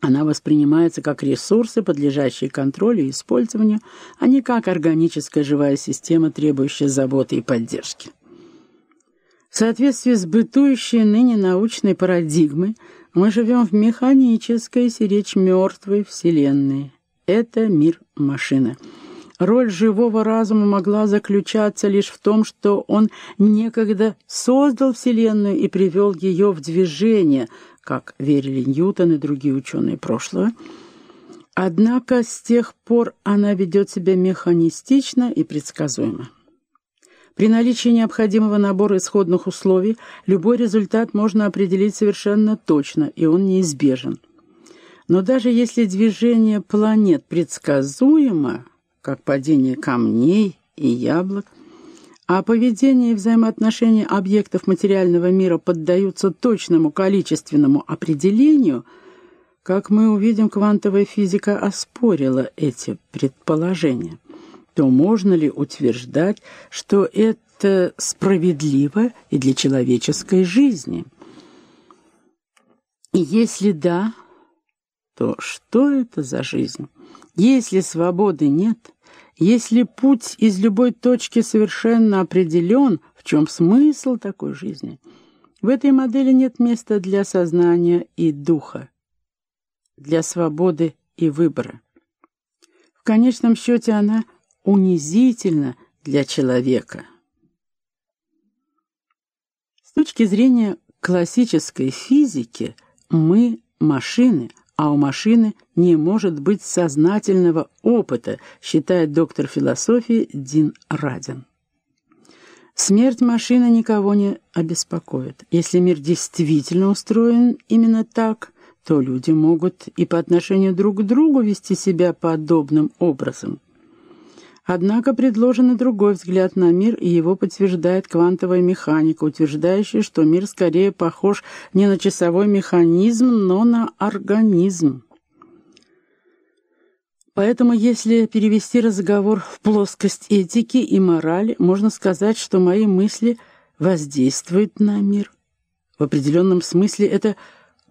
Она воспринимается как ресурсы, подлежащие контролю и использованию, а не как органическая живая система, требующая заботы и поддержки. В соответствии с бытующей ныне научной парадигмой, мы живем в механической, сиречь мертвой вселенной. Это мир-машина. Роль живого разума могла заключаться лишь в том, что он некогда создал Вселенную и привел ее в движение, как верили Ньютон и другие ученые прошлого. Однако с тех пор она ведет себя механистично и предсказуемо. При наличии необходимого набора исходных условий любой результат можно определить совершенно точно, и он неизбежен. Но даже если движение планет предсказуемо, как падение камней и яблок, а поведение и взаимоотношения объектов материального мира поддаются точному количественному определению, как мы увидим, квантовая физика оспорила эти предположения, то можно ли утверждать, что это справедливо и для человеческой жизни? И если да, то что это за жизнь? Если свободы нет, если путь из любой точки совершенно определен, в чем смысл такой жизни? В этой модели нет места для сознания и духа, для свободы и выбора. В конечном счете она унизительна для человека. С точки зрения классической физики мы машины – а у машины не может быть сознательного опыта, считает доктор философии Дин Радин. Смерть машины никого не обеспокоит. Если мир действительно устроен именно так, то люди могут и по отношению друг к другу вести себя подобным образом. Однако предложен и другой взгляд на мир, и его подтверждает квантовая механика, утверждающая, что мир скорее похож не на часовой механизм, но на организм. Поэтому, если перевести разговор в плоскость этики и морали, можно сказать, что мои мысли воздействуют на мир. В определенном смысле это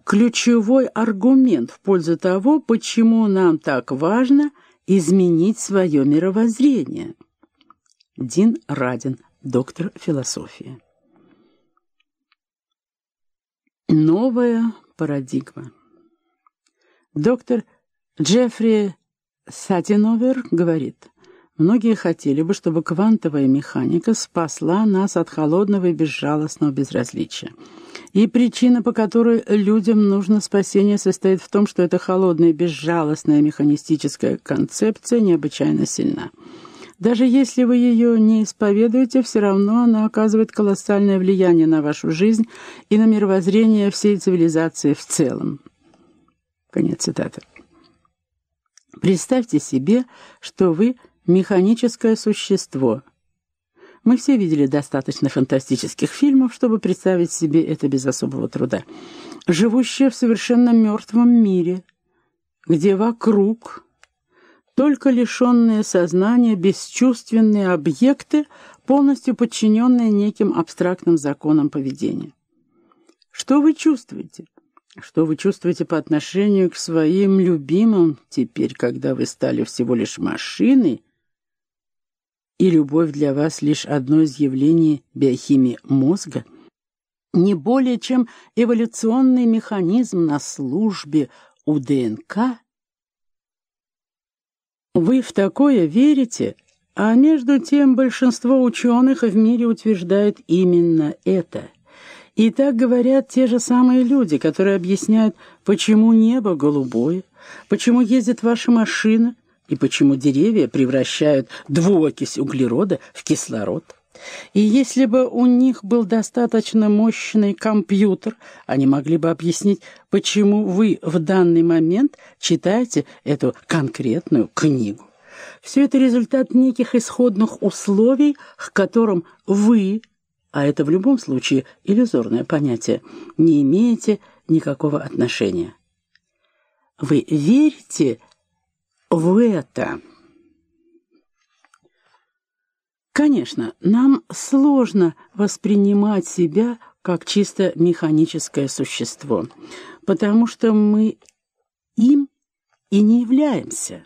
ключевой аргумент в пользу того, почему нам так важно – изменить свое мировоззрение. Дин Радин, доктор философии. Новая парадигма. Доктор Джеффри Сатиновер говорит, многие хотели бы, чтобы квантовая механика спасла нас от холодного и безжалостного безразличия. И причина, по которой людям нужно спасение, состоит в том, что эта холодная, безжалостная механистическая концепция необычайно сильна. Даже если вы ее не исповедуете, все равно она оказывает колоссальное влияние на вашу жизнь и на мировоззрение всей цивилизации в целом. Конец цитаты. Представьте себе, что вы механическое существо, мы все видели достаточно фантастических фильмов, чтобы представить себе это без особого труда. Живущее в совершенно мертвом мире, где вокруг только лишенные сознания бесчувственные объекты, полностью подчиненные неким абстрактным законам поведения. Что вы чувствуете? Что вы чувствуете по отношению к своим любимым теперь, когда вы стали всего лишь машиной, и любовь для вас лишь одно из явлений биохимии мозга, не более чем эволюционный механизм на службе у ДНК? Вы в такое верите, а между тем большинство ученых в мире утверждают именно это. И так говорят те же самые люди, которые объясняют, почему небо голубое, почему ездит ваша машина, и почему деревья превращают двуокись углерода в кислород. И если бы у них был достаточно мощный компьютер, они могли бы объяснить, почему вы в данный момент читаете эту конкретную книгу. Все это результат неких исходных условий, к которым вы, а это в любом случае иллюзорное понятие, не имеете никакого отношения. Вы верите в это. Конечно, нам сложно воспринимать себя как чисто механическое существо, потому что мы им и не являемся.